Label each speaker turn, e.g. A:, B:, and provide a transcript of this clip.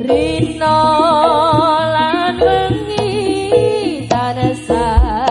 A: Rinolan mengi tanah sah